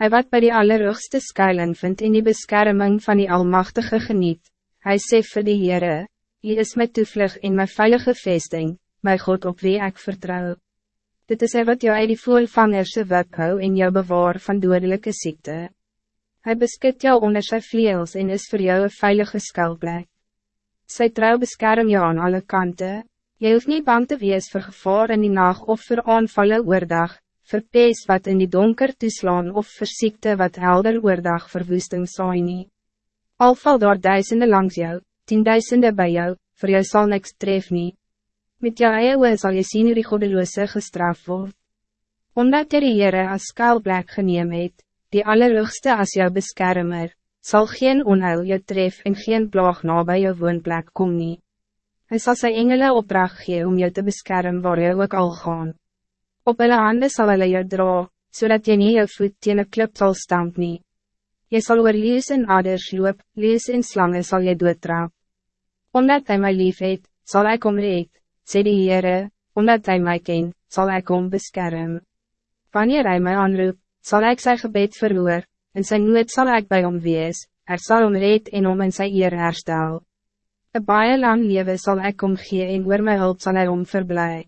Hij wat bij die allerhoogste skuilen vindt in die bescherming van die Almachtige geniet. Hij sê vir die Heere, Hy is my toevlug in my veilige vesting, my God op wie ik vertrouw. Dit is hy wat jou uit die voelvangerse wip hou en jou bewaar van dodelijke ziekte. Hij beskit jou onder sy vleels en is voor jou een veilige skuilplek. Sy trouw beskerm jou aan alle kanten. Jy hoeft niet bang te wees voor gevaar in die nacht of voor aanvallen oordag, voor pees wat in die donker toeslaan of voor ziekte wat helder oordag verwoesting saai nie. Al val daar duisende langs jou, tienduisende bij jou, voor jou zal niks tref nie. Met jou eie oe sal jy sien hoe die godeloose gestraft word. Omdat jy die Heere as skuilplek geneem het, die allerhoogste as jou beschermer, zal geen onheil jou tref en geen plaag na bij jou woonplek kom nie. Hy sal sy engele opdracht gee om jou te beschermen waar jy ook al gaan. Op hulle hande sal hulle jou dra, zodat je nie jou voet teen een klip sal stamp nie. Jy sal oor lees en aders loop, lees en slangen sal jy doodtrap. Omdat hij mij lief het, zal ik om red, sê die Heere, omdat hij mij ken, zal ik om beschermen. Wanneer hij mij aanroep, zal ik zijn gebed verhoor, en zijn nood zal ik bij om wees, er zal om red en om in zijn eer herstel. Een baie lang leven zal ik om gee en oor my hulp sal hy om verblij.